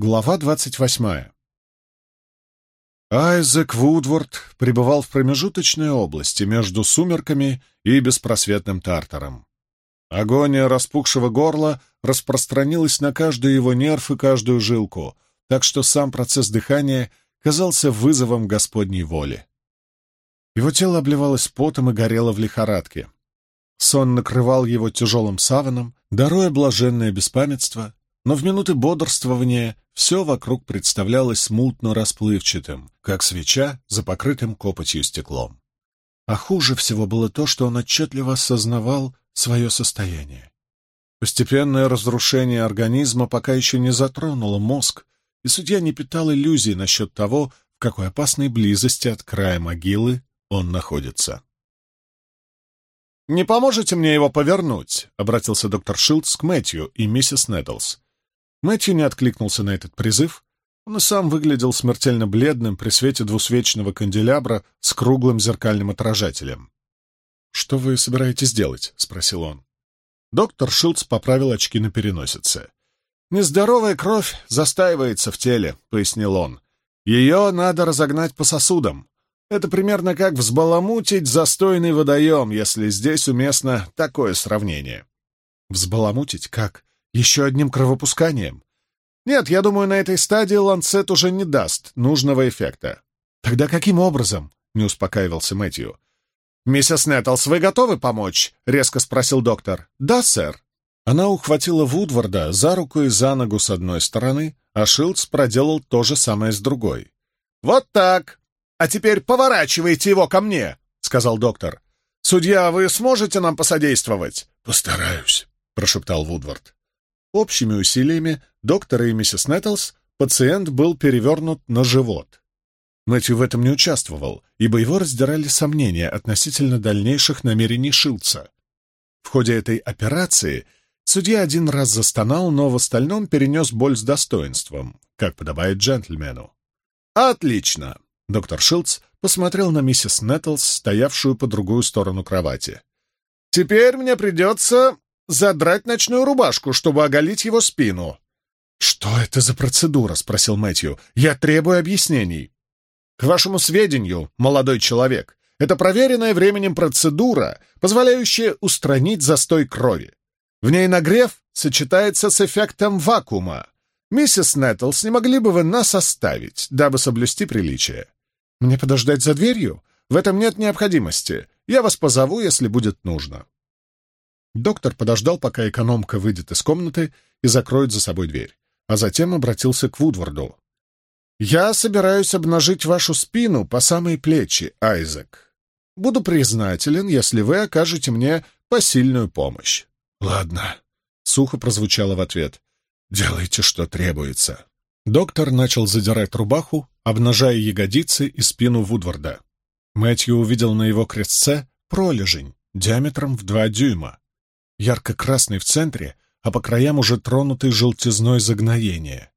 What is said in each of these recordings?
Глава двадцать восьмая. Айзек Вудворд пребывал в промежуточной области между сумерками и беспросветным тартаром. Агония распухшего горла распространилась на каждый его нерв и каждую жилку, так что сам процесс дыхания казался вызовом Господней воли. Его тело обливалось потом и горело в лихорадке. Сон накрывал его тяжелым саваном, даруя блаженное беспамятство, но в минуты бодрствования все вокруг представлялось смутно расплывчатым, как свеча за покрытым копотью стеклом. А хуже всего было то, что он отчетливо осознавал свое состояние. Постепенное разрушение организма пока еще не затронуло мозг, и судья не питал иллюзий насчет того, в какой опасной близости от края могилы он находится. «Не поможете мне его повернуть?» — обратился доктор Шилдс к Мэтью и миссис Нэттлс. Мэтью не откликнулся на этот призыв. Он и сам выглядел смертельно бледным при свете двусвечного канделябра с круглым зеркальным отражателем. «Что вы собираетесь делать?» — спросил он. Доктор Шилдс поправил очки на переносице. «Нездоровая кровь застаивается в теле», — пояснил он. «Ее надо разогнать по сосудам. Это примерно как взбаламутить застойный водоем, если здесь уместно такое сравнение». «Взбаламутить как? Еще одним кровопусканием? Нет, я думаю, на этой стадии ланцет уже не даст нужного эффекта. Тогда каким образом? Не успокаивался Мэтью. «Миссис Нэттлс, вы готовы помочь?» — резко спросил доктор. «Да, сэр». Она ухватила Вудварда за руку и за ногу с одной стороны, а Шилдс проделал то же самое с другой. «Вот так! А теперь поворачивайте его ко мне!» — сказал доктор. «Судья, вы сможете нам посодействовать?» «Постараюсь», — прошептал Вудвард. Общими усилиями доктора и миссис Нэттлс пациент был перевернут на живот. Мэтью в этом не участвовал, ибо его раздирали сомнения относительно дальнейших намерений Шилца. В ходе этой операции судья один раз застонал, но в остальном перенес боль с достоинством, как подобает джентльмену. «Отлично!» — доктор Шилц посмотрел на миссис Нэттлс, стоявшую по другую сторону кровати. «Теперь мне придется задрать ночную рубашку, чтобы оголить его спину». «Что это за процедура?» — спросил Мэтью. «Я требую объяснений». «К вашему сведению, молодой человек, это проверенная временем процедура, позволяющая устранить застой крови. В ней нагрев сочетается с эффектом вакуума. Миссис Нэттлс, не могли бы вы нас оставить, дабы соблюсти приличие? Мне подождать за дверью? В этом нет необходимости. Я вас позову, если будет нужно». Доктор подождал, пока экономка выйдет из комнаты и закроет за собой дверь, а затем обратился к Вудварду. «Я собираюсь обнажить вашу спину по самые плечи, Айзек. Буду признателен, если вы окажете мне посильную помощь». «Ладно», — сухо прозвучало в ответ. «Делайте, что требуется». Доктор начал задирать рубаху, обнажая ягодицы и спину Вудварда. Мэтью увидел на его крестце пролежень диаметром в два дюйма ярко-красный в центре, а по краям уже тронутый желтизной загноения.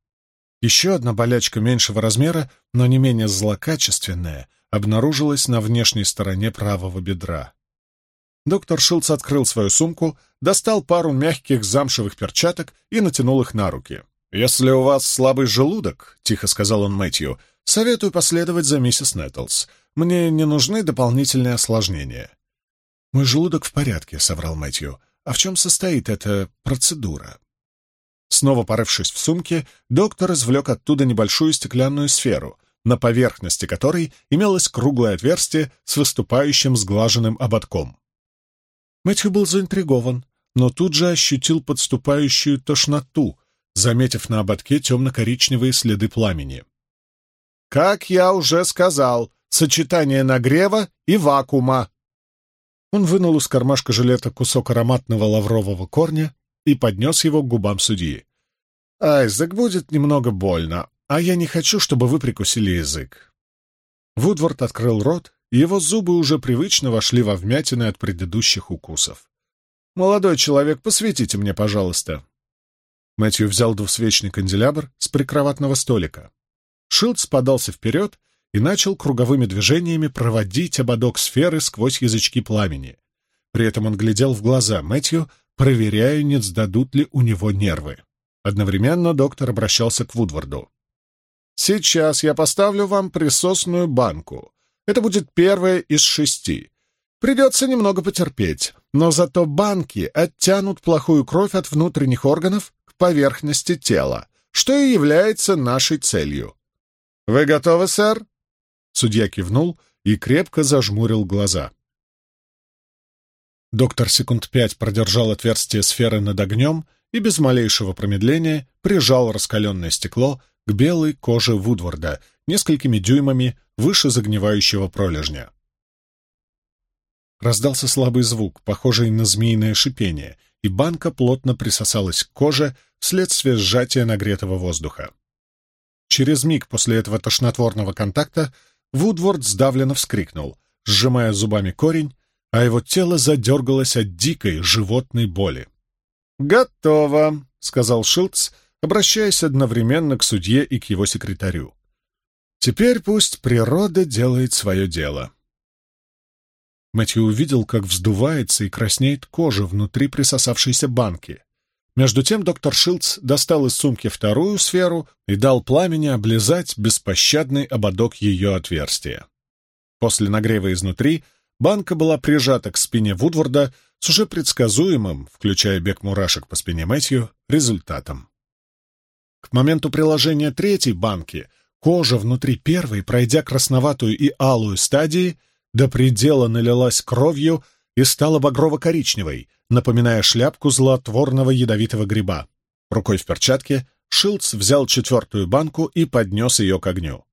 Еще одна болячка меньшего размера, но не менее злокачественная, обнаружилась на внешней стороне правого бедра. Доктор Шилц открыл свою сумку, достал пару мягких замшевых перчаток и натянул их на руки. «Если у вас слабый желудок», — тихо сказал он Мэтью, — «советую последовать за миссис Нэттлс. Мне не нужны дополнительные осложнения». «Мой желудок в порядке», — соврал Мэтью. А в чем состоит эта процедура? Снова порывшись в сумке, доктор извлек оттуда небольшую стеклянную сферу, на поверхности которой имелось круглое отверстие с выступающим сглаженным ободком. Мэтью был заинтригован, но тут же ощутил подступающую тошноту, заметив на ободке темно-коричневые следы пламени. «Как я уже сказал, сочетание нагрева и вакуума», он вынул из кармашка жилета кусок ароматного лаврового корня и поднес его к губам судьи. «Айзек, будет немного больно, а я не хочу, чтобы вы прикусили язык». Вудвард открыл рот, его зубы уже привычно вошли во вмятины от предыдущих укусов. «Молодой человек, посветите мне, пожалуйста». Мэтью взял двусвечный канделябр с прикроватного столика. Шилдс подался вперед и начал круговыми движениями проводить ободок сферы сквозь язычки пламени. При этом он глядел в глаза Мэтью, проверяя, не сдадут ли у него нервы. Одновременно доктор обращался к Вудварду. «Сейчас я поставлю вам присосную банку. Это будет первая из шести. Придется немного потерпеть, но зато банки оттянут плохую кровь от внутренних органов к поверхности тела, что и является нашей целью. Вы готовы, сэр?» Судья кивнул и крепко зажмурил глаза. Доктор секунд пять продержал отверстие сферы над огнем и без малейшего промедления прижал раскаленное стекло к белой коже Вудварда несколькими дюймами выше загнивающего пролежня. Раздался слабый звук, похожий на змеиное шипение, и банка плотно присосалась к коже вследствие сжатия нагретого воздуха. Через миг после этого тошнотворного контакта Вудворд сдавленно вскрикнул, сжимая зубами корень, а его тело задергалось от дикой животной боли. «Готово», — сказал Шилдс, обращаясь одновременно к судье и к его секретарю. «Теперь пусть природа делает свое дело». Мэтью увидел, как вздувается и краснеет кожа внутри присосавшейся банки. Между тем доктор Шилдс достал из сумки вторую сферу и дал пламени облизать беспощадный ободок ее отверстия. После нагрева изнутри банка была прижата к спине Вудворда с уже предсказуемым, включая бег мурашек по спине Мэтью, результатом. К моменту приложения третьей банки кожа внутри первой, пройдя красноватую и алую стадии, до предела налилась кровью и стала багрово-коричневой, напоминая шляпку злотворного ядовитого гриба. Рукой в перчатке Шилдс взял четвертую банку и поднес ее к огню.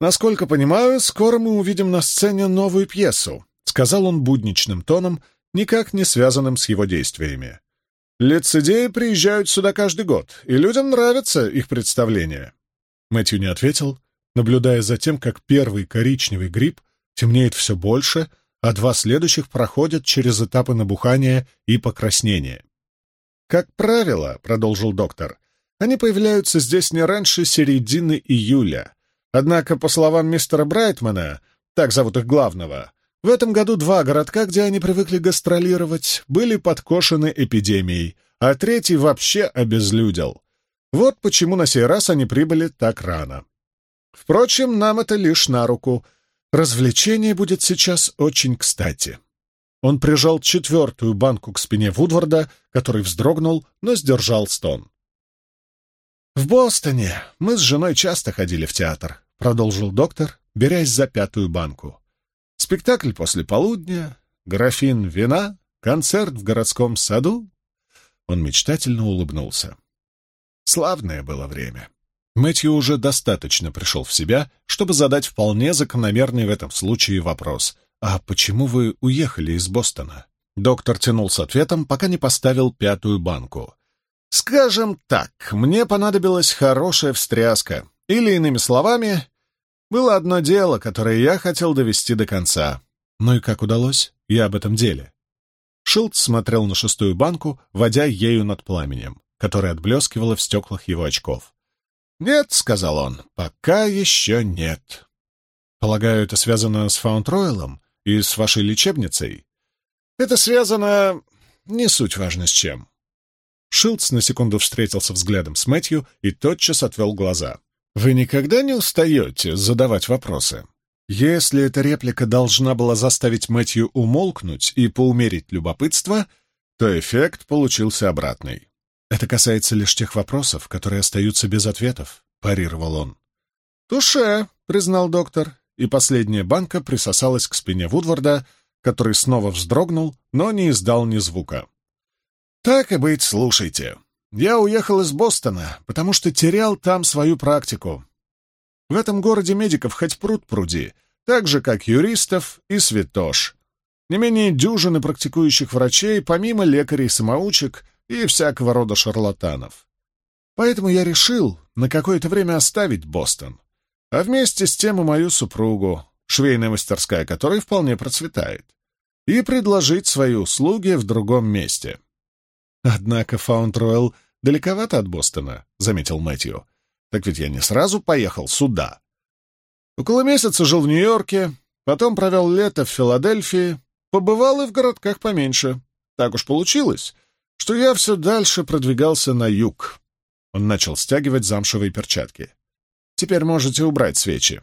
«Насколько понимаю, скоро мы увидим на сцене новую пьесу», — сказал он будничным тоном, никак не связанным с его действиями. «Лицедеи приезжают сюда каждый год, и людям нравятся их представления». Мэтью не ответил, наблюдая за тем, как первый коричневый гриб темнеет все больше — а два следующих проходят через этапы набухания и покраснения. «Как правило», — продолжил доктор, — «они появляются здесь не раньше середины июля. Однако, по словам мистера Брайтмана, так зовут их главного, в этом году два городка, где они привыкли гастролировать, были подкошены эпидемией, а третий вообще обезлюдил. Вот почему на сей раз они прибыли так рано. Впрочем, нам это лишь на руку — Развлечение будет сейчас очень кстати. Он прижал четвертую банку к спине Вудварда, который вздрогнул, но сдержал стон. «В Бостоне мы с женой часто ходили в театр», — продолжил доктор, берясь за пятую банку. «Спектакль после полудня, графин вина, концерт в городском саду». Он мечтательно улыбнулся. Славное было время. Мэтью уже достаточно пришел в себя, чтобы задать вполне закономерный в этом случае вопрос. «А почему вы уехали из Бостона?» Доктор тянул с ответом, пока не поставил пятую банку. «Скажем так, мне понадобилась хорошая встряска. Или, иными словами, было одно дело, которое я хотел довести до конца. Ну и как удалось? Я об этом деле». Шилд смотрел на шестую банку, водя ею над пламенем, которое отблескивало в стеклах его очков. «Нет», — сказал он, — «пока еще нет». «Полагаю, это связано с Фаунд-Ройлом и с вашей лечебницей?» «Это связано... не суть важно с чем». Шилдс на секунду встретился взглядом с Мэтью и тотчас отвел глаза. «Вы никогда не устаете задавать вопросы?» Если эта реплика должна была заставить Мэтью умолкнуть и поумерить любопытство, то эффект получился обратный. «Это касается лишь тех вопросов, которые остаются без ответов», — парировал он. «Туше», — признал доктор, и последняя банка присосалась к спине Вудварда, который снова вздрогнул, но не издал ни звука. «Так и быть, слушайте. Я уехал из Бостона, потому что терял там свою практику. В этом городе медиков хоть пруд пруди, так же, как юристов и святош. Не менее дюжины практикующих врачей, помимо лекарей-самоучек, и всякого рода шарлатанов. Поэтому я решил на какое-то время оставить Бостон, а вместе с тем и мою супругу, швейная мастерская которой вполне процветает, и предложить свои услуги в другом месте. Однако Фаунд-Ройл далековато от Бостона, — заметил Мэтью. Так ведь я не сразу поехал сюда. Около месяца жил в Нью-Йорке, потом провел лето в Филадельфии, побывал и в городках поменьше. Так уж получилось, что я все дальше продвигался на юг. Он начал стягивать замшевые перчатки. «Теперь можете убрать свечи».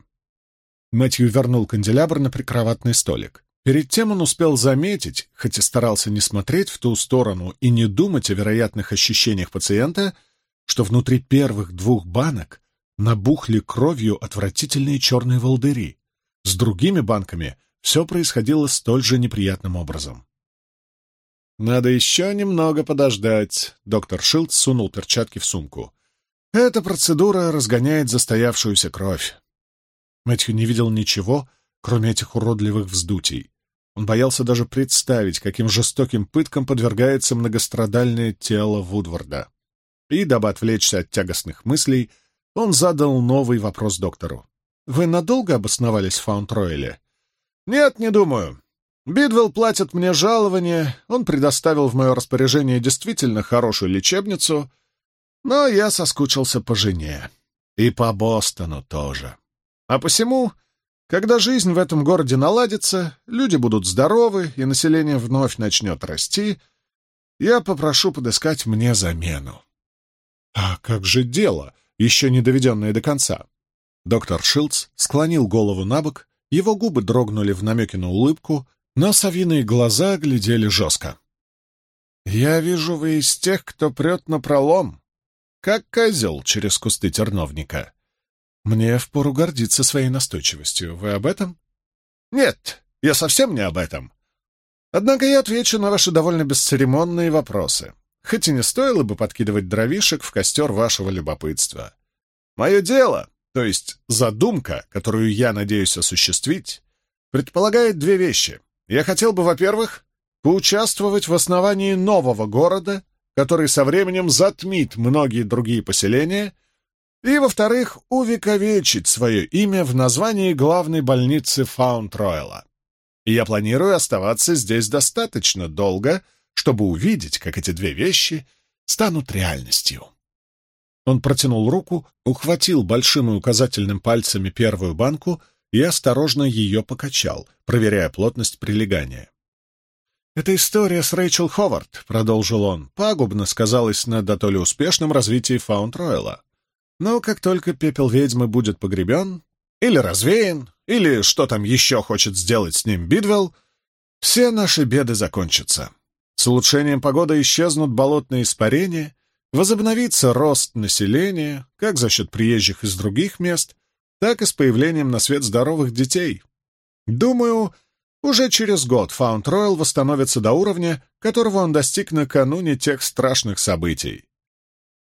Мэтью вернул канделябр на прикроватный столик. Перед тем он успел заметить, хоть и старался не смотреть в ту сторону и не думать о вероятных ощущениях пациента, что внутри первых двух банок набухли кровью отвратительные черные волдыри. С другими банками все происходило столь же неприятным образом. «Надо еще немного подождать», — доктор Шилд сунул перчатки в сумку. «Эта процедура разгоняет застоявшуюся кровь». Мэтью не видел ничего, кроме этих уродливых вздутий. Он боялся даже представить, каким жестоким пыткам подвергается многострадальное тело Вудварда. И, дабы отвлечься от тягостных мыслей, он задал новый вопрос доктору. «Вы надолго обосновались в Фаунд-Ройле?» «Нет, не думаю. Бидвелл платит мне жалование, он предоставил в мое распоряжение действительно хорошую лечебницу, но я соскучился по жене. И по Бостону тоже. А посему, когда жизнь в этом городе наладится, люди будут здоровы, и население вновь начнет расти, я попрошу подыскать мне замену. А как же дело, еще не доведенное до конца? Доктор Шилдс склонил голову на бок, его губы дрогнули в намеке на улыбку, но совиные глаза глядели жестко. «Я вижу, вы из тех, кто прет на пролом, как козел через кусты терновника. Мне впору гордиться своей настойчивостью. Вы об этом?» «Нет, я совсем не об этом. Однако я отвечу на ваши довольно бесцеремонные вопросы, хоть и не стоило бы подкидывать дровишек в костер вашего любопытства. Мое дело, то есть задумка, которую я надеюсь осуществить, предполагает две вещи — я хотел бы, во-первых, поучаствовать в основании нового города, который со временем затмит многие другие поселения, и, во-вторых, увековечить свое имя в названии главной больницы Фаунд-Ройла. И я планирую оставаться здесь достаточно долго, чтобы увидеть, как эти две вещи станут реальностью. Он протянул руку, ухватил большим и указательным пальцами первую банку и осторожно ее покачал, проверяя плотность прилегания. «Эта история с Рэйчел Ховард», — продолжил он, — пагубно сказалась на дотоле успешном развитии Фаунд-Ройла. Но как только пепел ведьмы будет погребен, или развеян, или что там еще хочет сделать с ним Бидвелл, все наши беды закончатся. С улучшением погоды исчезнут болотные испарения, возобновится рост населения, как за счет приезжих из других мест, так и с появлением на свет здоровых детей. Думаю, уже через год Фаунд Ройл восстановится до уровня, которого он достиг накануне тех страшных событий.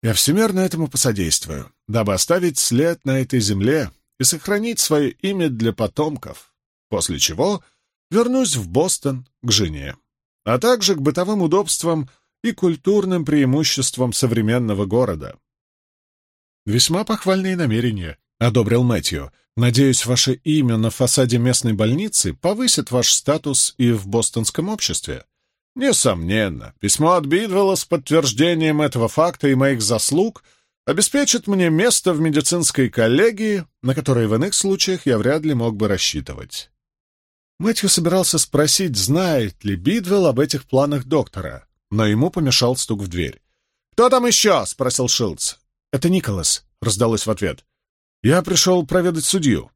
Я всемерно этому посодействую, дабы оставить след на этой земле и сохранить свое имя для потомков, после чего вернусь в Бостон к жене, а также к бытовым удобствам и культурным преимуществам современного города. Весьма похвальные намерения, — одобрил Мэтью. «Надеюсь, ваше имя на фасаде местной больницы повысит ваш статус и в бостонском обществе». «Несомненно. Письмо от Бидвелла с подтверждением этого факта и моих заслуг обеспечит мне место в медицинской коллегии, на которое в иных случаях я вряд ли мог бы рассчитывать». Мэтью собирался спросить, знает ли Бидвелл об этих планах доктора, но ему помешал стук в дверь. «Кто там еще?» — спросил Шилдс. «Это Николас», — раздалось в ответ. «Я пришел проведать судью».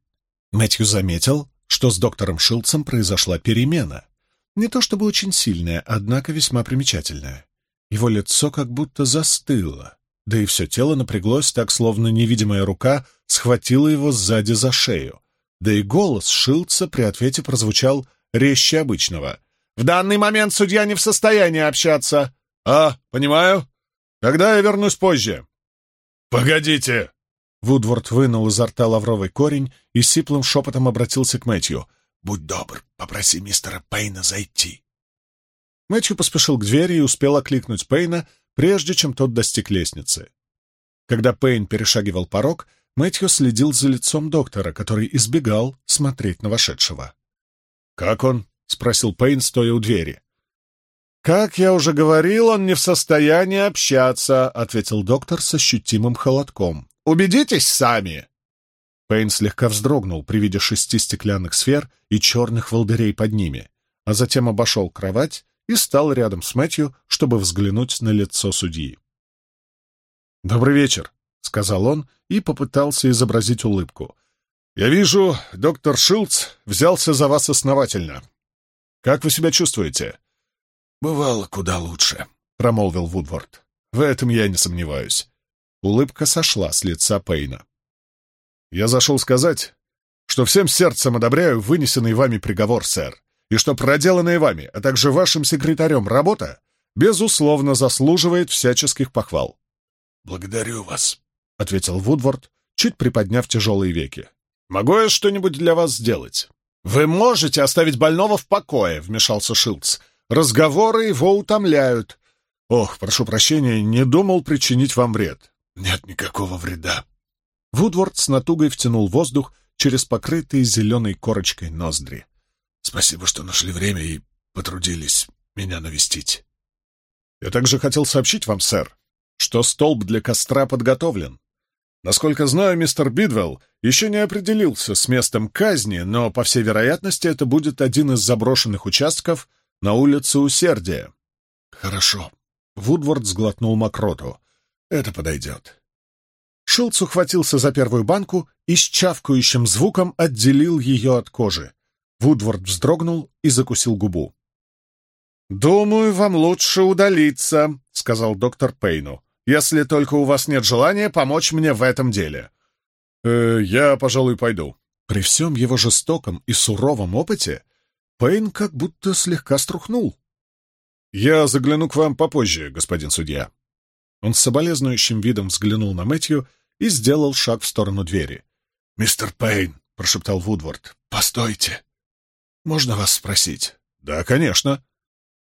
Мэтью заметил, что с доктором Шилдсом произошла перемена. Не то чтобы очень сильная, однако весьма примечательная. Его лицо как будто застыло, да и все тело напряглось так, словно невидимая рука схватила его сзади за шею. Да и голос Шилдса при ответе прозвучал резче обычного. «В данный момент судья не в состоянии общаться». «А, понимаю. Когда я вернусь позже?» «Погодите!» Вудворд вынул изо рта лавровый корень и сиплым шепотом обратился к Мэтью. «Будь добр, попроси мистера Пейна зайти». Мэтью поспешил к двери и успел окликнуть Пейна, прежде чем тот достиг лестницы. Когда Пейн перешагивал порог, Мэтью следил за лицом доктора, который избегал смотреть на вошедшего. «Как он?» — спросил Пейн, стоя у двери. «Как я уже говорил, он не в состоянии общаться», — ответил доктор с ощутимым холодком. Убедитесь сами!» Пейн слегка вздрогнул при виде шести стеклянных сфер и черных волдырей под ними, а затем обошел кровать и стал рядом с Мэтью, чтобы взглянуть на лицо судьи. «Добрый вечер», — сказал он и попытался изобразить улыбку. «Я вижу, доктор Шилдс взялся за вас основательно. Как вы себя чувствуете?» «Бывало куда лучше», — промолвил Вудворд. «В этом я не сомневаюсь». Улыбка сошла с лица Пейна. «Я зашел сказать, что всем сердцем одобряю вынесенный вами приговор, сэр, и что проделанная вами, а также вашим секретарем работа, безусловно, заслуживает всяческих похвал. «Благодарю вас», — ответил Вудворд, чуть приподняв тяжелые веки. «Могу я что-нибудь для вас сделать?» «Вы можете оставить больного в покое», — вмешался Шилдс. «Разговоры его утомляют». «Ох, прошу прощения, не думал причинить вам вред». «Нет никакого вреда». Вудворд с натугой втянул воздух через покрытые зеленой корочкой ноздри. «Спасибо, что нашли время и потрудились меня навестить». «Я также хотел сообщить вам, сэр, что столб для костра подготовлен. Насколько знаю, мистер Бидвелл еще не определился с местом казни, но, по всей вероятности, это будет один из заброшенных участков на улице Усердия. «Хорошо», — Вудворд сглотнул мокроту. «Это подойдет». Шилц ухватился за первую банку и с чавкающим звуком отделил ее от кожи. Вудворд вздрогнул и закусил губу. «Думаю, вам лучше удалиться», — сказал доктор Пейну, «если только у вас нет желания помочь мне в этом деле». «Э, «Я, пожалуй, пойду». При всем его жестоком и суровом опыте Пейн как будто слегка струхнул. «Я загляну к вам попозже, господин судья». Он с соболезнующим видом взглянул на Мэтью и сделал шаг в сторону двери. «Мистер Пейн», — прошептал Вудворд, — «постойте. Можно вас спросить?» «Да, конечно».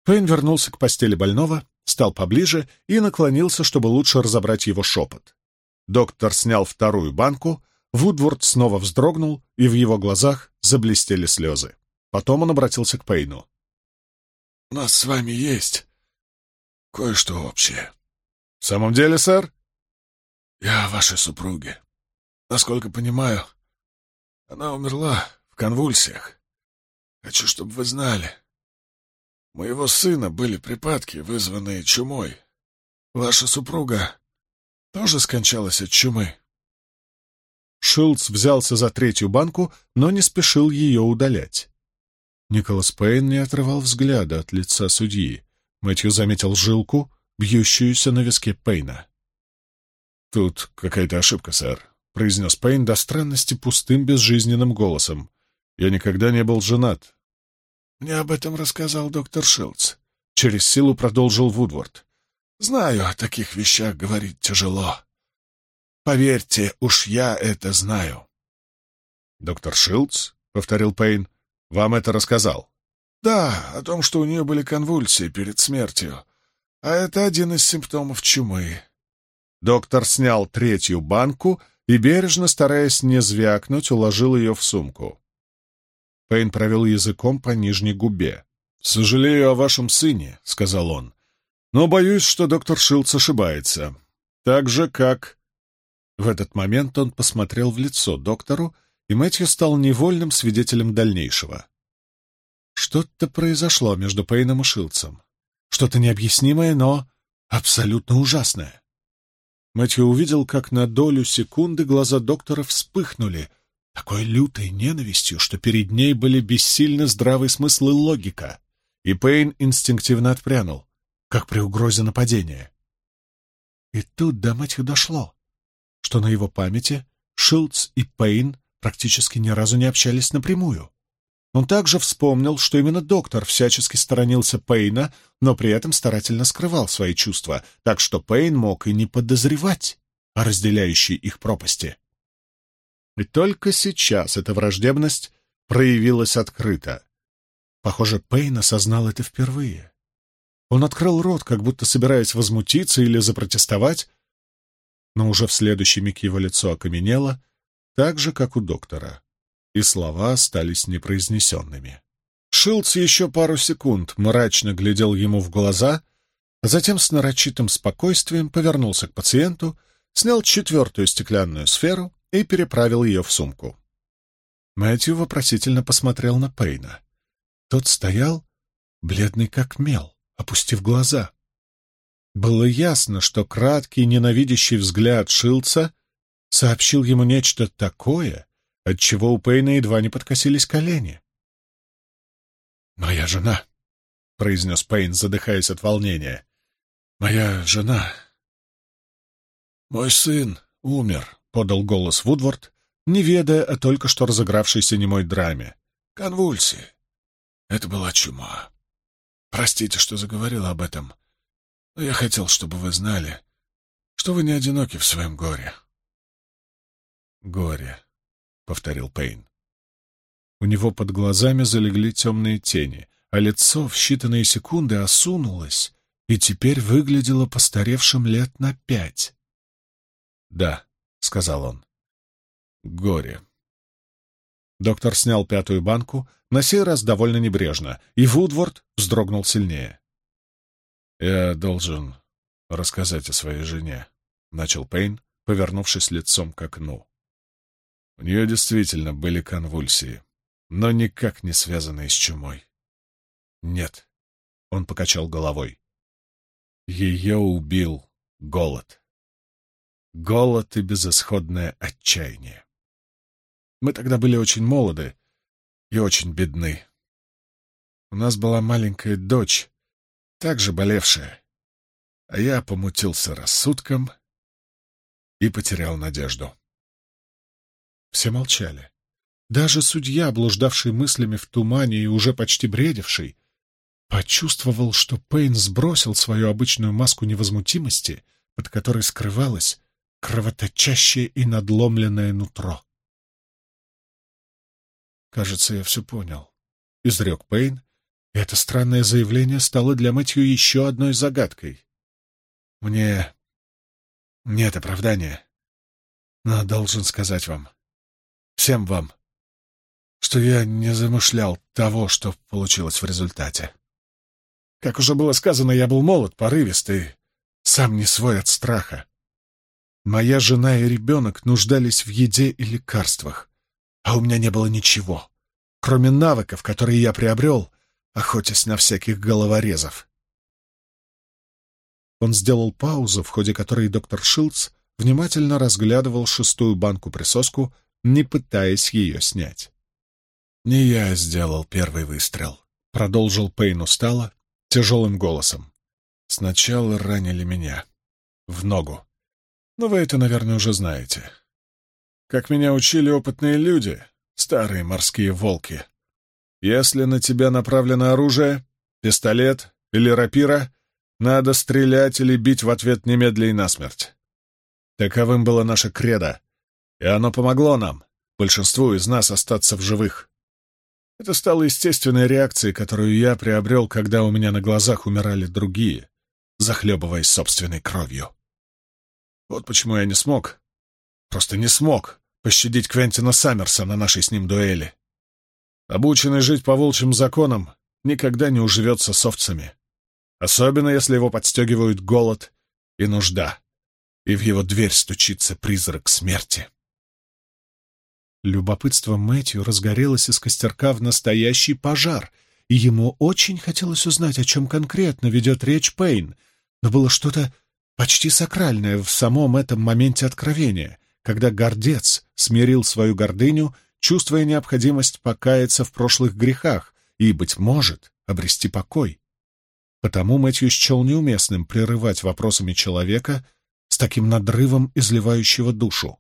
Пейн вернулся к постели больного, стал поближе и наклонился, чтобы лучше разобрать его шепот. Доктор снял вторую банку, Вудворд снова вздрогнул, и в его глазах заблестели слезы. Потом он обратился к Пейну. «У нас с вами есть кое-что общее». «В самом деле, сэр?» Я вашей супруге. Насколько понимаю, она умерла в конвульсиях. Хочу, чтобы вы знали. У моего сына были припадки, вызванные чумой. Ваша супруга тоже скончалась от чумы. Шилдс взялся за третью банку, но не спешил ее удалять. Николас Пейн не отрывал взгляда от лица судьи. Мэтью заметил жилку, бьющуюся на виске Пейна. «Тут какая-то ошибка, сэр», — произнес Пейн до странности пустым безжизненным голосом. «Я никогда не был женат». «Мне об этом рассказал доктор Шилдс», — через силу продолжил Вудворд. «Знаю, о таких вещах говорить тяжело. Поверьте, уж я это знаю». «Доктор Шилдс?» — повторил Пейн. «Вам это рассказал?» «Да, о том, что у нее были конвульсии перед смертью. А это один из симптомов чумы. Доктор снял третью банку и, бережно стараясь не звякнуть, уложил ее в сумку. Пейн провел языком по нижней губе. «Сожалею о вашем сыне», — сказал он, — «но боюсь, что доктор Шилдс ошибается. Так же, как...» В этот момент он посмотрел в лицо доктору, и Мэтью стал невольным свидетелем дальнейшего. Что-то произошло между Пейном и Шилдсом. Что-то необъяснимое, но абсолютно ужасное. Мэтью увидел, как на долю секунды глаза доктора вспыхнули такой лютой ненавистью, что перед ней были бессильны здравый смысл и логика, и Пейн инстинктивно отпрянул, как при угрозе нападения. И тут до Мэтью дошло, что на его памяти Шилдс и Пейн практически ни разу не общались напрямую. Он также вспомнил, что именно доктор всячески сторонился Пейна, но при этом старательно скрывал свои чувства, так что Пейн мог и не подозревать о разделяющей их пропасти. И только сейчас эта враждебность проявилась открыто. Похоже, Пейн осознал это впервые. Он открыл рот, как будто собираясь возмутиться или запротестовать, но уже в следующий миг его лицо окаменело, так же, как у доктора и слова остались непроизнесенными. Шилдс еще пару секунд мрачно глядел ему в глаза, а затем с нарочитым спокойствием повернулся к пациенту, снял четвертую стеклянную сферу и переправил ее в сумку. Мэтью вопросительно посмотрел на Пейна. Тот стоял, бледный как мел, опустив глаза. Было ясно, что краткий ненавидящий взгляд Шилца сообщил ему нечто такое, от чего у Пейна едва не подкосились колени. «Моя жена», — произнес Пейн, задыхаясь от волнения. «Моя жена...» «Мой сын умер», — подал голос Вудвард, не ведая о только что разыгравшейся немой драме. «Конвульсии. Это была чума. Простите, что заговорил об этом, но я хотел, чтобы вы знали, что вы не одиноки в своем горе». «Горе», — повторил Пейн. У него под глазами залегли темные тени, а лицо в считанные секунды осунулось и теперь выглядело постаревшим лет на пять. «Да», — сказал он, — «горе». Доктор снял пятую банку, на сей раз довольно небрежно, и Вудворд вздрогнул сильнее. «Я должен рассказать о своей жене», — начал Пейн, повернувшись лицом к окну. У нее действительно были конвульсии но никак не связанные с чумой. Нет, он покачал головой. Ее убил голод. Голод и безысходное отчаяние. Мы тогда были очень молоды и очень бедны. У нас была маленькая дочь, также болевшая, а я помутился рассудком и потерял надежду. Все молчали. Даже судья, блуждавший мыслями в тумане и уже почти бредивший, почувствовал, что Пейн сбросил свою обычную маску невозмутимости, под которой скрывалось кровоточащее и надломленное нутро. «Кажется, я все понял», — изрек Пейн, это странное заявление стало для Мэтью еще одной загадкой. «Мне нет оправдания, но должен сказать вам, всем вам, что я не замышлял того, что получилось в результате. Как уже было сказано, я был молод, порывистый, сам не свой от страха. Моя жена и ребенок нуждались в еде и лекарствах, а у меня не было ничего, кроме навыков, которые я приобрел, охотясь на всяких головорезов. Он сделал паузу, в ходе которой доктор Шилдс внимательно разглядывал шестую банку-присоску, не пытаясь ее снять. «Не я сделал первый выстрел», — продолжил Пейн устало, тяжелым голосом. «Сначала ранили меня. В ногу. Но вы это, наверное, уже знаете. Как меня учили опытные люди, старые морские волки. Если на тебя направлено оружие, пистолет или рапира, надо стрелять или бить в ответ немедля и насмерть. Таковым было наше кредо, и оно помогло нам, большинству из нас, остаться в живых. Это стало естественной реакцией, которую я приобрел, когда у меня на глазах умирали другие, захлебываясь собственной кровью. Вот почему я не смог, просто не смог пощадить Квентина Саммерса на нашей с ним дуэли. Обученный жить по волчьим законам никогда не уживется с овцами, особенно если его подстегивают голод и нужда, и в его дверь стучится призрак смерти. Любопытство Мэтью разгорелось из костерка в настоящий пожар, и ему очень хотелось узнать, о чем конкретно ведет речь Пейн, но было что-то почти сакральное в самом этом моменте откровения, когда гордец смирил свою гордыню, чувствуя необходимость покаяться в прошлых грехах и, быть может, обрести покой. Потому Мэтью счел неуместным прерывать вопросами человека с таким надрывом, изливающего душу.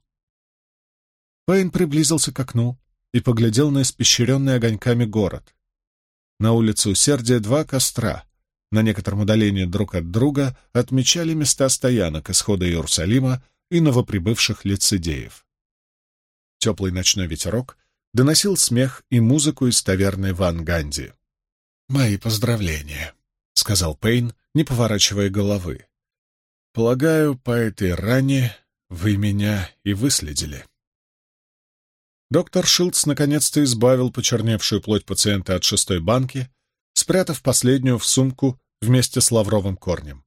Пейн приблизился к окну и поглядел на испещренный огоньками город. На улице Усердия два костра, на некотором удалении друг от друга, отмечали места стоянок исхода Иерусалима и новоприбывших лицедеев. Теплый ночной ветерок доносил смех и музыку из таверны Ван Ганди. «Мои поздравления», — сказал Пейн, не поворачивая головы. «Полагаю, по этой ране вы меня и выследили». Доктор Шилдс наконец-то избавил почерневшую плоть пациента от шестой банки, спрятав последнюю в сумку вместе с лавровым корнем.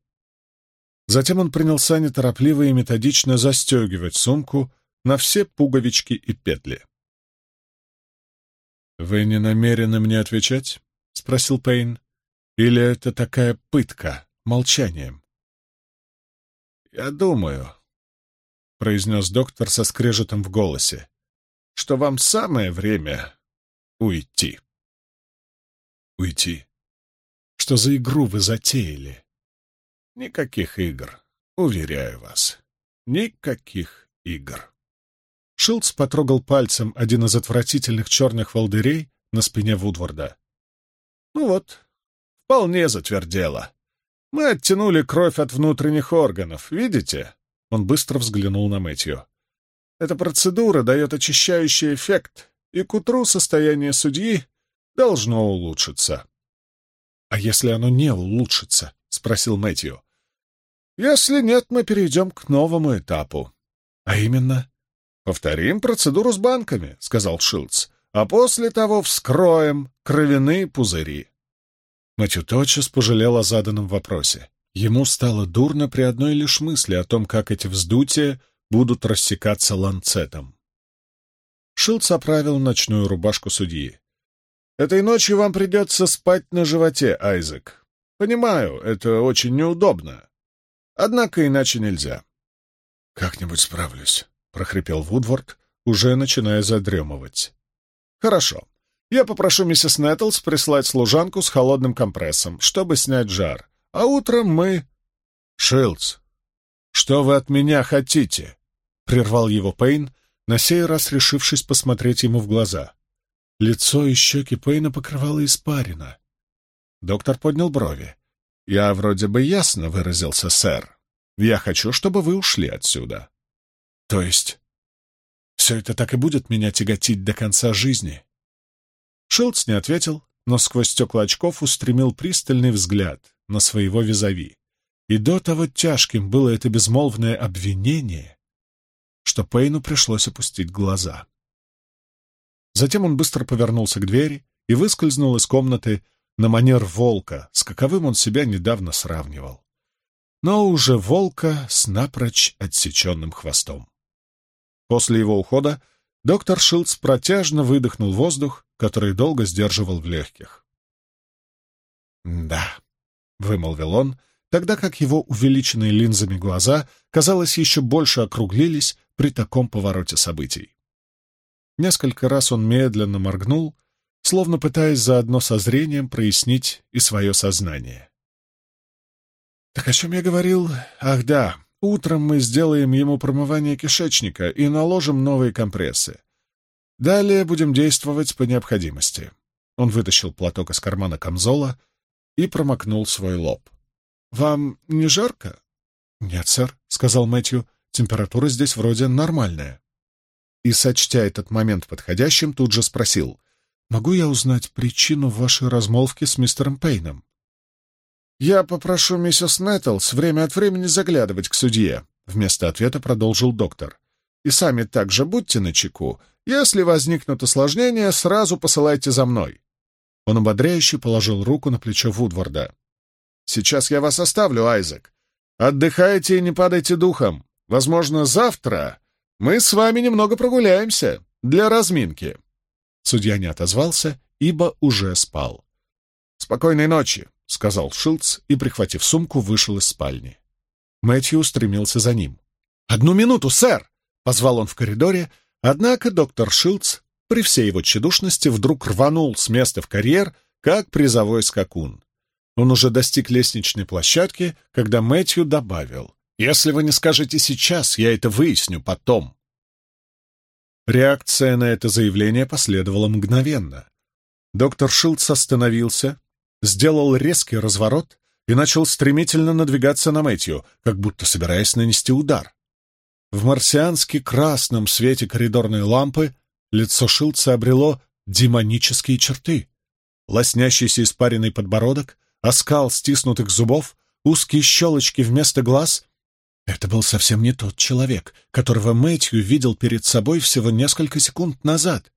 Затем он принялся неторопливо и методично застегивать сумку на все пуговички и петли. «Вы не намерены мне отвечать?» — спросил Пейн. «Или это такая пытка, молчанием?» «Я думаю», — произнес доктор со скрежетом в голосе, «что вам самое время уйти». «Уйти? Что за игру вы затеяли?» «Никаких игр, уверяю вас. Никаких игр». Шилдс потрогал пальцем один из отвратительных черных волдырей на спине Вудворда. «Ну вот, вполне затвердело. Мы оттянули кровь от внутренних органов, видите?» Он быстро взглянул на Мэтью. «Эта процедура дает очищающий эффект, и к утру состояние судьи должно улучшиться». «А если оно не улучшится?» — спросил Мэтью. «Если нет, мы перейдем к новому этапу. А именно...» «Повторим процедуру с банками», — сказал Шилдс, «а после того вскроем кровяные пузыри». Мэтью тотчас пожалел о заданном вопросе. Ему стало дурно при одной лишь мысли о том, как эти вздутия будут рассекаться ланцетом. Шилдс оправил ночную рубашку судьи. «Этой ночью вам придется спать на животе, Айзек. Понимаю, это очень неудобно. Однако иначе нельзя». «Как-нибудь справлюсь», — прохрипел Вудворд, уже начиная задремывать. «Хорошо. Я попрошу миссис Нэттлс прислать служанку с холодным компрессом, чтобы снять жар. А утром мы...» «Шилдс, что вы от меня хотите?» — прервал его Пейн, на сей раз решившись посмотреть ему в глаза. Лицо и щеки Пейна покрывало испарина. Доктор поднял брови. «Я вроде бы ясно выразился, сэр. Я хочу, чтобы вы ушли отсюда». «То есть все это так и будет меня тяготить до конца жизни?» Шилдс не ответил, но сквозь стекла очков устремил пристальный взгляд на своего визави. И до того тяжким было это безмолвное обвинение, что Пейну пришлось опустить глаза. Затем он быстро повернулся к двери и выскользнул из комнаты на манер волка, с каковым он себя недавно сравнивал. Но уже волка с напрочь отсеченным хвостом. После его ухода доктор Шилдс протяжно выдохнул воздух который долго сдерживал в легких. «Да», — вымолвил он, тогда как его увеличенные линзами глаза, казалось, еще больше округлились при таком повороте событий. Несколько раз он медленно моргнул, словно пытаясь заодно со зрением прояснить и свое сознание. «Так о чем я говорил? Ах да, утром мы сделаем ему промывание кишечника и наложим новые компрессы. Далее будем действовать по необходимости. Он вытащил платок из кармана камзола и промокнул свой лоб. «Вам не жарко?» «Нет, сэр», — сказал Мэтью. «Температура здесь вроде нормальная». И, сочтя этот момент подходящим, тут же спросил. «Могу я узнать причину вашей размолвки с мистером Пейном?» «Я попрошу миссис Нэттлс время от времени заглядывать к судье», — вместо ответа продолжил доктор. «И сами также будьте начеку. Если возникнут осложнения, сразу посылайте за мной». Он ободряюще положил руку на плечо Вудварда. «Сейчас я вас оставлю, Айзек. Отдыхайте и не падайте духом. Возможно, завтра мы с вами немного прогуляемся для разминки». Судья не отозвался, ибо уже спал. «Спокойной ночи», — сказал Шилдс и, прихватив сумку, вышел из спальни. Мэтью устремился за ним. «Одну минуту, сэр!» — позвал он в коридоре, Однако доктор Шилдс при всей его тщедушности вдруг рванул с места в карьер, как призовой скакун. Он уже достиг лестничной площадки, когда Мэтью добавил, «Если вы не скажете сейчас, я это выясню потом». Реакция на это заявление последовала мгновенно. Доктор Шилдс остановился, сделал резкий разворот и начал стремительно надвигаться на Мэтью, как будто собираясь нанести удар. В марсиански красном свете коридорной лампы лицо Шилца обрело демонические черты. Лоснящийся испаренный подбородок, оскал стиснутых зубов, узкие щелочки вместо глаз — это был совсем не тот человек, которого Мэтью видел перед собой всего несколько секунд назад.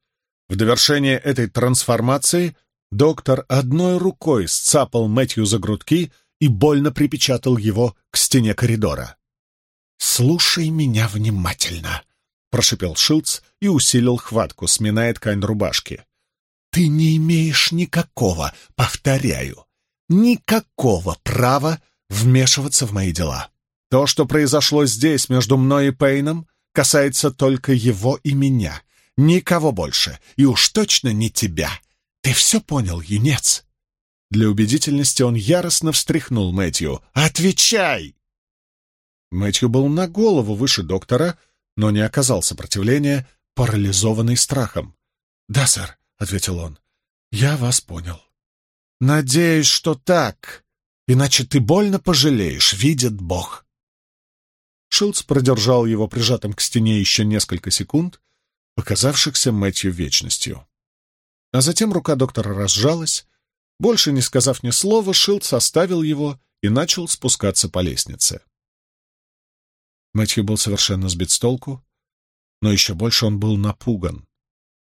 В довершение этой трансформации доктор одной рукой сцапал Мэтью за грудки и больно припечатал его к стене коридора. «Слушай меня внимательно», — прошипел Шилдс и усилил хватку, сминая ткань рубашки. «Ты не имеешь никакого, повторяю, никакого права вмешиваться в мои дела. То, что произошло здесь между мной и Пейном, касается только его и меня. Никого больше. И уж точно не тебя. Ты все понял, юнец?» Для убедительности он яростно встряхнул Мэтью. «Отвечай!» Мэтью был на голову выше доктора, но не оказал сопротивления, парализованный страхом. «Да, сэр», — ответил он, — «я вас понял». «Надеюсь, что так, иначе ты больно пожалеешь, видит Бог». Шилдс продержал его прижатым к стене еще несколько секунд, показавшихся Мэтью вечностью. А затем рука доктора разжалась. Больше не сказав ни слова, Шилдс оставил его и начал спускаться по лестнице. Мэтью был совершенно сбит с толку, но еще больше он был напуган.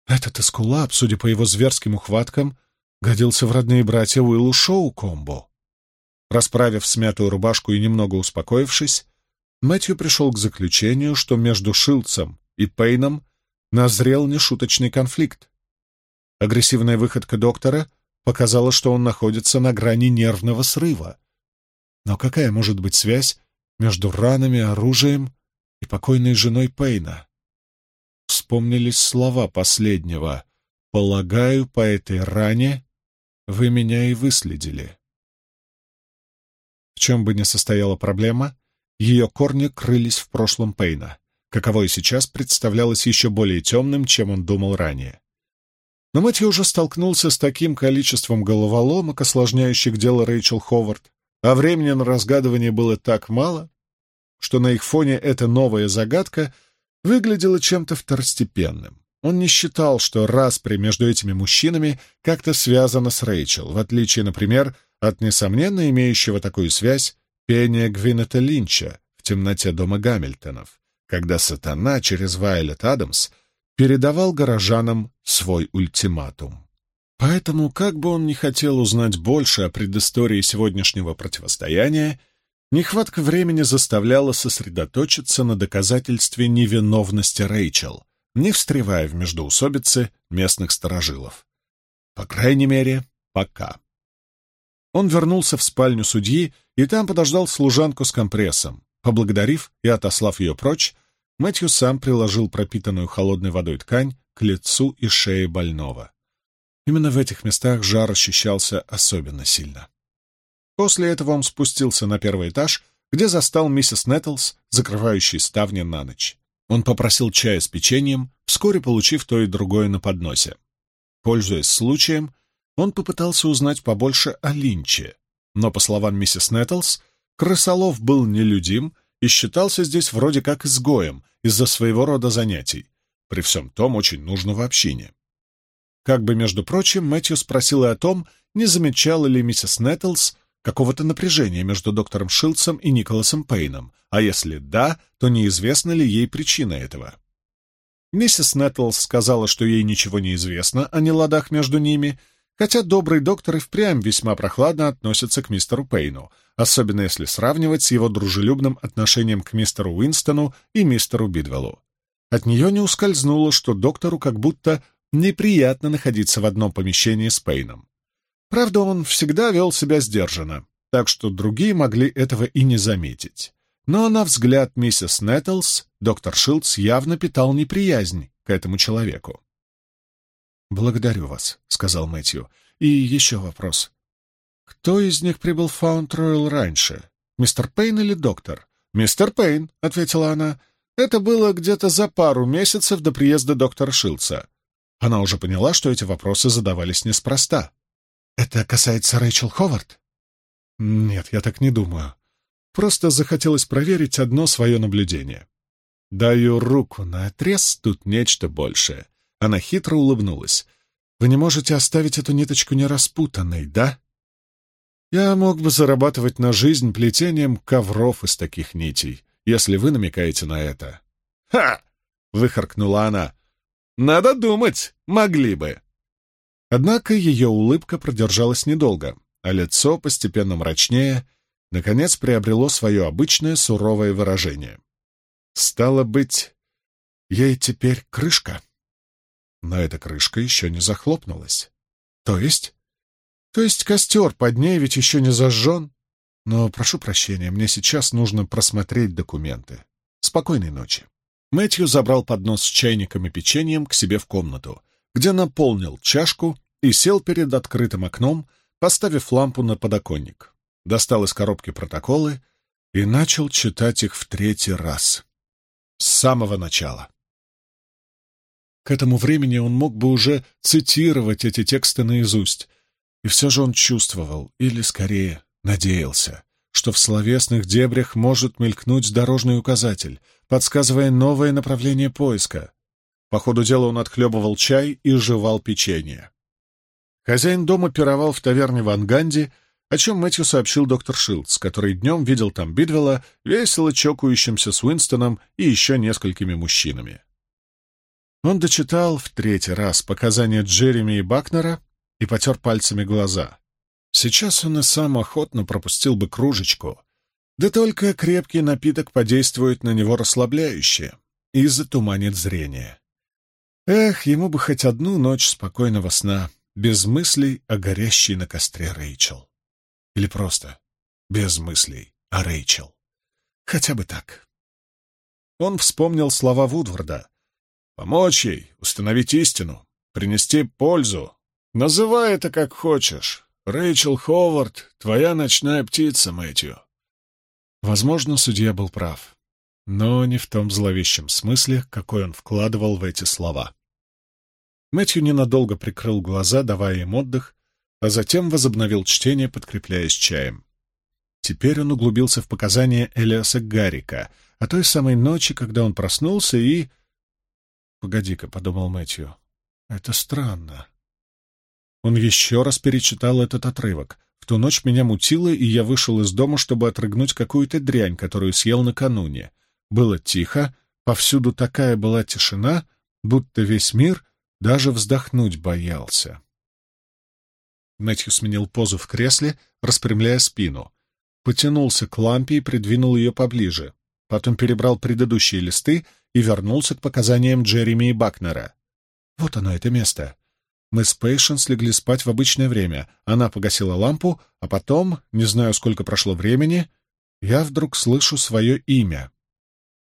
Этот эскулап, судя по его зверским ухваткам, годился в родные братья Уиллу Шоу Комбо. Расправив смятую рубашку и немного успокоившись, Мэтью пришел к заключению, что между Шилцем и Пейном назрел нешуточный конфликт. Агрессивная выходка доктора показала, что он находится на грани нервного срыва. Но какая может быть связь между ранами, оружием и покойной женой Пейна? Вспомнились слова последнего. «Полагаю, по этой ране вы меня и выследили». В чем бы ни состояла проблема, ее корни крылись в прошлом Пейна, каково и сейчас представлялось еще более темным, чем он думал ранее. Но Мэтью уже столкнулся с таким количеством головоломок, осложняющих дело Рэйчел Ховард, а времени на разгадывание было так мало, что на их фоне эта новая загадка выглядела чем-то второстепенным. Он не считал, что распри между этими мужчинами как-то связана с Рэйчел, в отличие, например, от несомненно имеющего такую связь пение Гвинета Линча в темноте дома Гамильтонов, когда сатана через Вайлет Адамс передавал горожанам свой ультиматум. Поэтому, как бы он ни хотел узнать больше о предыстории сегодняшнего противостояния, нехватка времени заставляла сосредоточиться на доказательстве невиновности Рэйчел, не встревая в междоусобицы местных сторожилов. По крайней мере, пока. Он вернулся в спальню судьи и там подождал служанку с компрессом. Поблагодарив и отослав ее прочь, Мэтью сам приложил пропитанную холодной водой ткань к лицу и шее больного. Именно в этих местах жар ощущался особенно сильно. После этого он спустился на первый этаж, где застал миссис Нэттлс, закрывающей ставни на ночь. Он попросил чая с печеньем, вскоре получив то и другое на подносе. Пользуясь случаем, он попытался узнать побольше о Линче, но, по словам миссис Нэттлс, крысолов был нелюдим и считался здесь вроде как изгоем из-за своего рода занятий, при всем том очень нужного общения. Как бы, между прочим, Мэтью спросил и о том, не замечала ли миссис Нэттлс какого-то напряжения между доктором Шилдсом и Николасом Пейном, а если да, то неизвестна ли ей причина этого. Миссис Нэттлс сказала, что ей ничего не известно о неладах между ними, хотя добрый доктор и впрямь весьма прохладно относится к мистеру Пейну, особенно если сравнивать с его дружелюбным отношением к мистеру Уинстону и мистеру Бидвеллу. От нее не ускользнуло, что доктору как будто неприятно находиться в одном помещении с Пейном. Правда, он всегда вел себя сдержанно, так что другие могли этого и не заметить. Но на взгляд миссис Нэттлс доктор Шилдс явно питал неприязнь к этому человеку. «Благодарю вас», — сказал Мэтью. «И еще вопрос. Кто из них прибыл в Фаунд-Ройл раньше, мистер Пейн или доктор?» «Мистер Пейн», — ответила она. «Это было где-то за пару месяцев до приезда доктора Шилдса». Она уже поняла, что эти вопросы задавались неспроста. «Это касается Рэйчел Ховард?» «Нет, я так не думаю. Просто захотелось проверить одно свое наблюдение. Даю руку на отрез, тут нечто большее. Она хитро улыбнулась. «Вы не можете оставить эту ниточку нераспутанной, да?» «Я мог бы зарабатывать на жизнь плетением ковров из таких нитей, если вы намекаете на это». «Ха!» — выхаркнула она. «Надо думать, могли бы». Однако ее улыбка продержалась недолго, а лицо, постепенно мрачнее, наконец приобрело свое обычное суровое выражение. «Стало быть, ей теперь крышка». Но эта крышка еще не захлопнулась. То есть? То есть костер под ней ведь еще не зажжен? но прошу прощения, мне сейчас нужно просмотреть документы. Спокойной ночи». Мэтью забрал поднос с чайником и печеньем к себе в комнату, где наполнил чашку и сел перед открытым окном, поставив лампу на подоконник. Достал из коробки протоколы и начал читать их в третий раз. С самого начала. К этому времени он мог бы уже цитировать эти тексты наизусть, и все же он чувствовал, или, скорее, надеялся, что в словесных дебрях может мелькнуть дорожный указатель, подсказывая новое направление поиска. По ходу дела он отхлебывал чай и жевал печенье. Хозяин дома пировал в таверне в Анганде, о чем Мэтью сообщил доктор Шилдс, который днем видел там Бидвелла, весело чокающимся с Уинстоном и еще несколькими мужчинами. Он дочитал в третий раз показания Джереми и Бакнера и потер пальцами глаза. Сейчас он и сам охотно пропустил бы кружечку, да только крепкий напиток подействует на него расслабляюще и затуманит зрение. Эх, ему бы хоть одну ночь спокойного сна, без мыслей о горящей на костре Рэйчел. Или просто без мыслей о Рэйчел. Хотя бы так. Он вспомнил слова Вудварда. «Помочь ей, установить истину, принести пользу. Называй это как хочешь. Рэйчел Ховард — твоя ночная птица, Мэтью». Возможно, судья был прав, но не в том зловещем смысле, какой он вкладывал в эти слова. Мэтью ненадолго прикрыл глаза, давая им отдых, а затем возобновил чтение, подкрепляясь чаем. Теперь он углубился в показания Элиаса Гаррика о той самой ночи, когда он проснулся и... «Погоди-ка», — подумал Мэтью, — «это странно». Он еще раз перечитал этот отрывок. В ту ночь меня мутило, и я вышел из дома, чтобы отрыгнуть какую-то дрянь, которую съел накануне. Было тихо, повсюду такая была тишина, будто весь мир даже вздохнуть боялся. Мэтью сменил позу в кресле, распрямляя спину. Потянулся к лампе и придвинул ее поближе. Потом перебрал предыдущие листы и вернулся к показаниям Джереми и Бакнера. Вот оно, это место. Мы с Пейшенс легли спать в обычное время. Она погасила лампу, а потом, не знаю, сколько прошло времени, я вдруг слышу свое имя.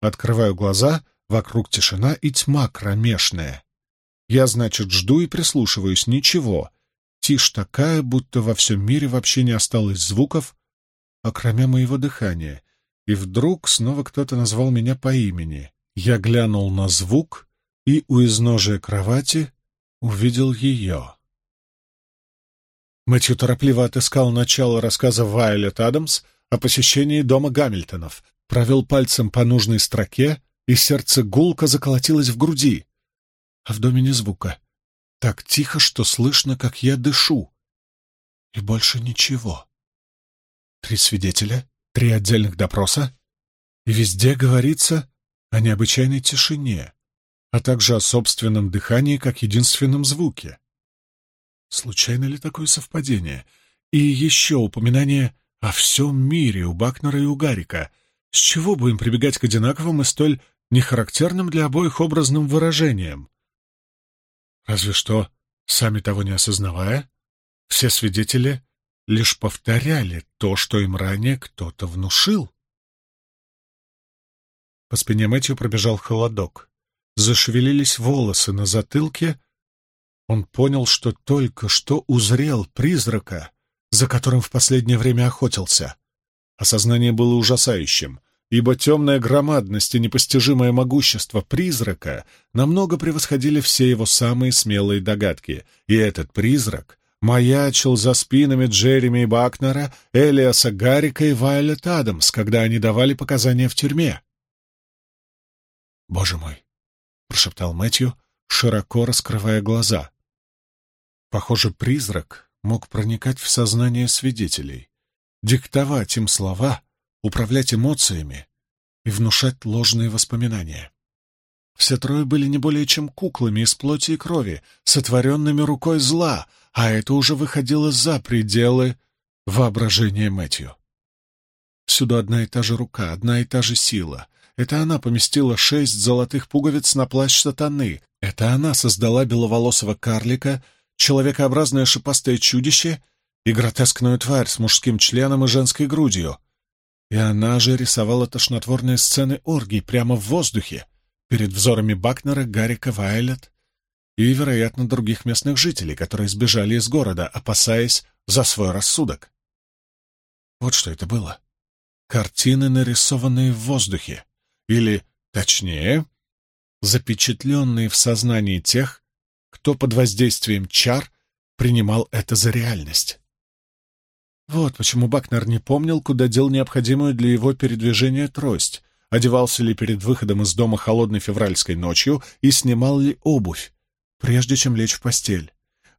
Открываю глаза, вокруг тишина и тьма кромешная. Я, значит, жду и прислушиваюсь. Ничего. Тишь такая, будто во всем мире вообще не осталось звуков, окромя моего дыхания. И вдруг снова кто-то назвал меня по имени. Я глянул на звук и у изножия кровати увидел ее. Мэтью торопливо отыскал начало рассказа Вайлет Адамс о посещении дома Гамильтонов, провел пальцем по нужной строке, и сердце гулко заколотилось в груди а в доме ни звука. Так тихо, что слышно, как я дышу. И больше ничего. Три свидетеля, три отдельных допроса, и везде говорится о необычайной тишине, а также о собственном дыхании как единственном звуке. Случайно ли такое совпадение? И еще упоминание о всем мире у Бакнера и у Гарика. С чего будем прибегать к одинаковым и столь нехарактерным для обоих образным выражениям? Разве что, сами того не осознавая, все свидетели лишь повторяли то, что им ранее кто-то внушил. По спине Мэтью пробежал холодок. Зашевелились волосы на затылке. Он понял, что только что узрел призрака, за которым в последнее время охотился. Осознание было ужасающим ибо темная громадность и непостижимое могущество призрака намного превосходили все его самые смелые догадки, и этот призрак маячил за спинами Джереми и Бакнера, Элиаса Гаррика и Вайлет Адамс, когда они давали показания в тюрьме. «Боже мой!» — прошептал Мэтью, широко раскрывая глаза. Похоже, призрак мог проникать в сознание свидетелей, диктовать им слова — управлять эмоциями и внушать ложные воспоминания. Все трое были не более чем куклами из плоти и крови, сотворенными рукой зла, а это уже выходило за пределы воображения Мэтью. Всюду одна и та же рука, одна и та же сила. Это она поместила шесть золотых пуговиц на плащ сатаны. Это она создала беловолосого карлика, человекообразное шипастое чудище и гротескную тварь с мужским членом и женской грудью. И она же рисовала тошнотворные сцены оргий прямо в воздухе, перед взорами Бакнера, Гарика, Вайлет и, вероятно, других местных жителей, которые сбежали из города, опасаясь за свой рассудок. Вот что это было. Картины, нарисованные в воздухе. Или, точнее, запечатленные в сознании тех, кто под воздействием чар принимал это за реальность. Вот почему Бакнер не помнил, куда дел необходимую для его передвижения трость, одевался ли перед выходом из дома холодной февральской ночью и снимал ли обувь, прежде чем лечь в постель.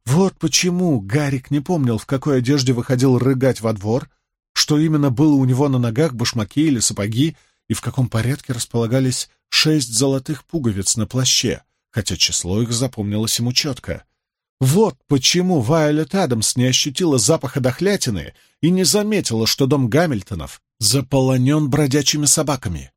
Вот почему Гарик не помнил, в какой одежде выходил рыгать во двор, что именно было у него на ногах, башмаки или сапоги, и в каком порядке располагались шесть золотых пуговиц на плаще, хотя число их запомнилось ему четко. Вот почему Вайолет Адамс не ощутила запаха дохлятины и не заметила, что дом Гамильтонов заполонен бродячими собаками.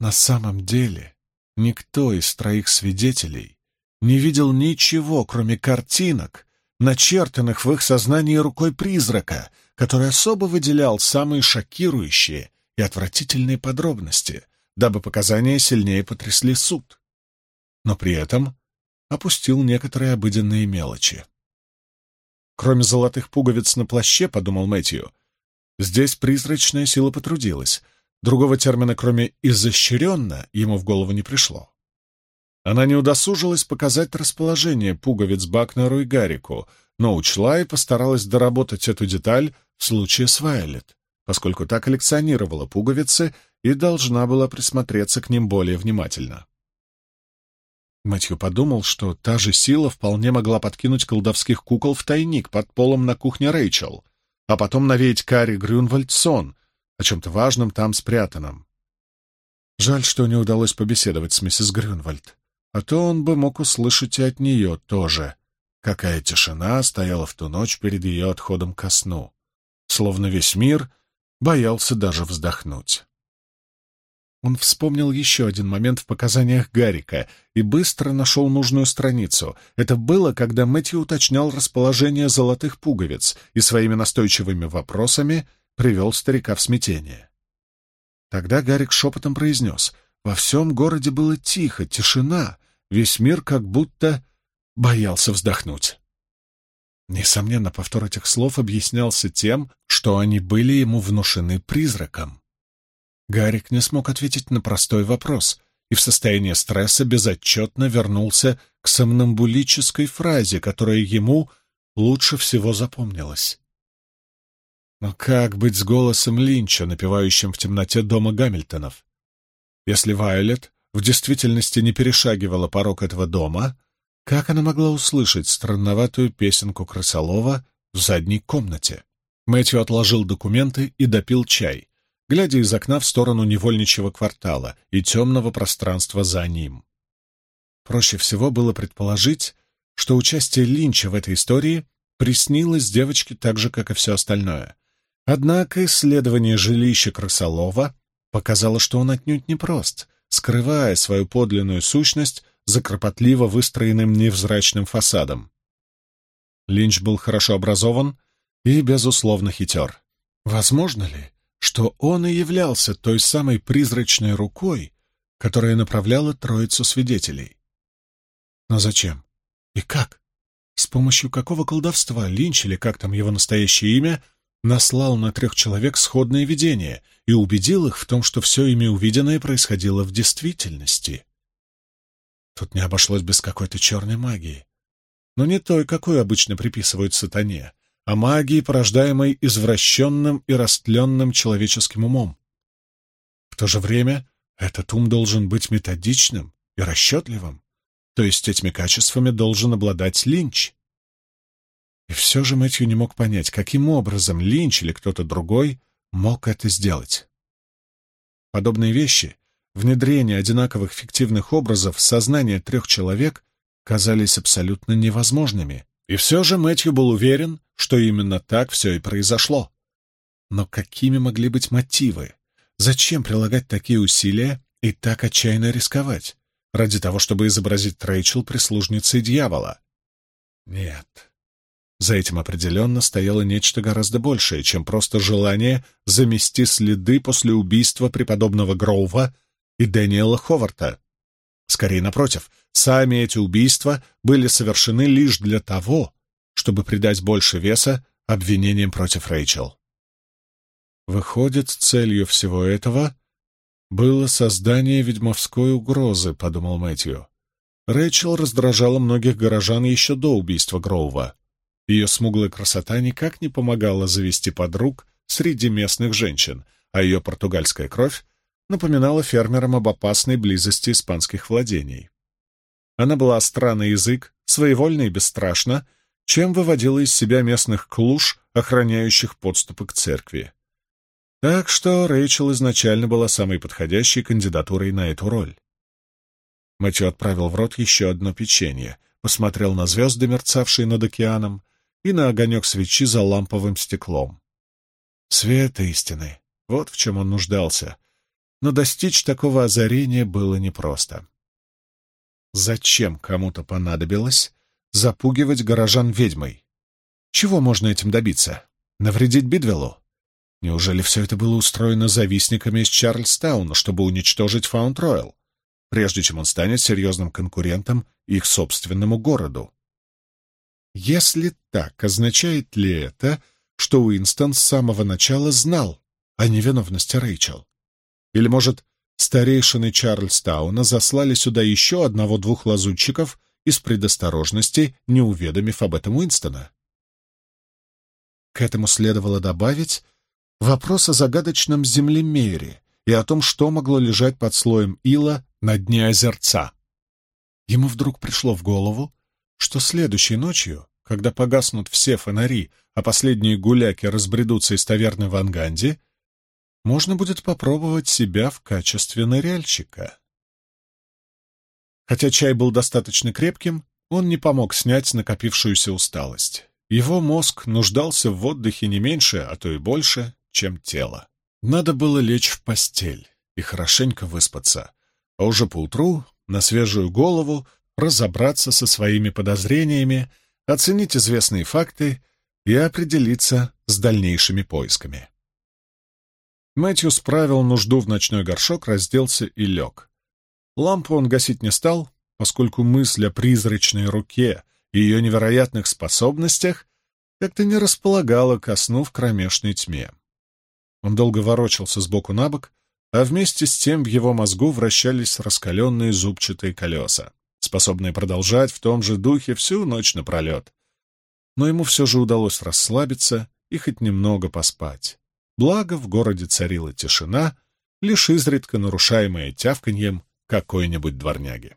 На самом деле никто из троих свидетелей не видел ничего, кроме картинок, начертанных в их сознании рукой призрака, который особо выделял самые шокирующие и отвратительные подробности, дабы показания сильнее потрясли суд. Но при этом опустил некоторые обыденные мелочи. Кроме золотых пуговиц на плаще, подумал Мэтью, здесь призрачная сила потрудилась. Другого термина, кроме «изощренно», ему в голову не пришло. Она не удосужилась показать расположение пуговиц Бакнеру и Гарику, но учла и постаралась доработать эту деталь в случае с Вайлет, поскольку так коллекционировала пуговицы и должна была присмотреться к ним более внимательно. Мэтью подумал, что та же сила вполне могла подкинуть колдовских кукол в тайник под полом на кухне Рэйчел, а потом навеять Карри Грюнвальд сон о чем-то важном там спрятанном. Жаль, что не удалось побеседовать с миссис Грюнвальд, а то он бы мог услышать и от нее тоже. Какая тишина стояла в ту ночь перед ее отходом ко сну, словно весь мир боялся даже вздохнуть. Он вспомнил еще один момент в показаниях Гарика и быстро нашел нужную страницу. Это было, когда Мэтью уточнял расположение золотых пуговиц и своими настойчивыми вопросами привел старика в смятение. Тогда Гарик шепотом произнес, «Во всем городе было тихо, тишина, весь мир как будто боялся вздохнуть». Несомненно, повтор этих слов объяснялся тем, что они были ему внушены призраком. Гарик не смог ответить на простой вопрос и в состоянии стресса безотчетно вернулся к сомнамбулической фразе, которая ему лучше всего запомнилась. Но как быть с голосом Линча, напевающим в темноте дома Гамильтонов? Если Вайолет в действительности не перешагивала порог этого дома, как она могла услышать странноватую песенку Крысолова в задней комнате? Мэтью отложил документы и допил чай глядя из окна в сторону невольничьего квартала и темного пространства за ним. Проще всего было предположить, что участие Линча в этой истории приснилось девочке так же, как и все остальное. Однако исследование жилища Крысолова показало, что он отнюдь не прост, скрывая свою подлинную сущность за кропотливо выстроенным невзрачным фасадом. Линч был хорошо образован и, безусловно, хитер. Возможно ли, что он и являлся той самой призрачной рукой, которая направляла троицу свидетелей. Но зачем? И как? С помощью какого колдовства Линч, или как там его настоящее имя, наслал на трех человек сходное видение и убедил их в том, что все ими увиденное происходило в действительности? Тут не обошлось без какой-то черной магии. Но не той, какой обычно приписывают сатане, о магии, порождаемой извращенным и растленным человеческим умом. В то же время этот ум должен быть методичным и расчетливым, то есть этими качествами должен обладать Линч. И все же Мэтью не мог понять, каким образом Линч или кто-то другой мог это сделать. Подобные вещи, внедрение одинаковых фиктивных образов в сознание трех человек, казались абсолютно невозможными, и все же Мэтью был уверен, что именно так все и произошло. Но какими могли быть мотивы? Zачем прилагать такие усилия и так отчаянно рисковать? Ради того, чтобы изобразить Рэйчел прислужницей дьявола? Нет. За этим определенно стояло нечто гораздо большее, чем просто желание замести следы после убийства преподобного Гроува и Дэниела Ховарта. Скорее, напротив, сами эти убийства были совершены лишь для того, чтобы придать больше веса обвинениям против Рэйчел. Выходит, целью всего этого было создание ведьмовской угрозы, подумал Мэтью. Рэйчел раздражала многих горожан еще до убийства Гроува. Ее смуглая красота никак не помогала завести подруг среди местных женщин, а ее португальская кровь напоминала фермерам об опасной близости испанских владений. Она была остра на язык, своевольна и бесстрашна, чем выводила из себя местных клуш, охраняющих подступы к церкви. Так что Рэйчел изначально была самой подходящей кандидатурой на эту роль. Мэтью отправил в рот еще одно печенье, посмотрел на звезды, мерцавшие над океаном, и на огонек свечи за ламповым стеклом. Свет истины — вот в чем он нуждался. Но достичь такого озарения было непросто. Зачем кому-то понадобилось запугивать горожан ведьмой? Чего можно этим добиться? Навредить Бидвеллу? Неужели все это было устроено завистниками из Чарльстауна, чтобы уничтожить Фаунд-Ройл, прежде чем он станет серьезным конкурентом их собственному городу? Если так, означает ли это, что Уинстон с самого начала знал о невиновности Рэйчел? Или, может, старейшины Чарльстауна заслали сюда еще одного-двух лазутчиков из предосторожности, не уведомив об этом Уинстона? К этому следовало добавить вопрос о загадочном землемере и о том, что могло лежать под слоем ила на дне озерца. Ему вдруг пришло в голову, что следующей ночью, когда погаснут все фонари, а последние гуляки разбредутся из таверны в Анганде, можно будет попробовать себя в качестве ныряльщика. Хотя чай был достаточно крепким, он не помог снять накопившуюся усталость. Его мозг нуждался в отдыхе не меньше, а то и больше, чем тело. Надо было лечь в постель и хорошенько выспаться, а уже поутру, на свежую голову, разобраться со своими подозрениями, оценить известные факты и определиться с дальнейшими поисками. Мэтью справил нужду в ночной горшок, разделся и лег. Лампу он гасить не стал, поскольку мысль о призрачной руке и ее невероятных способностях как-то не располагала ко сну в кромешной тьме. Он долго ворочался сбоку на бок, а вместе с тем в его мозгу вращались раскаленные зубчатые колеса способные продолжать в том же духе всю ночь напролет. Но ему все же удалось расслабиться и хоть немного поспать. Благо, в городе царила тишина, лишь изредка нарушаемая тявканьем какой-нибудь дворняги.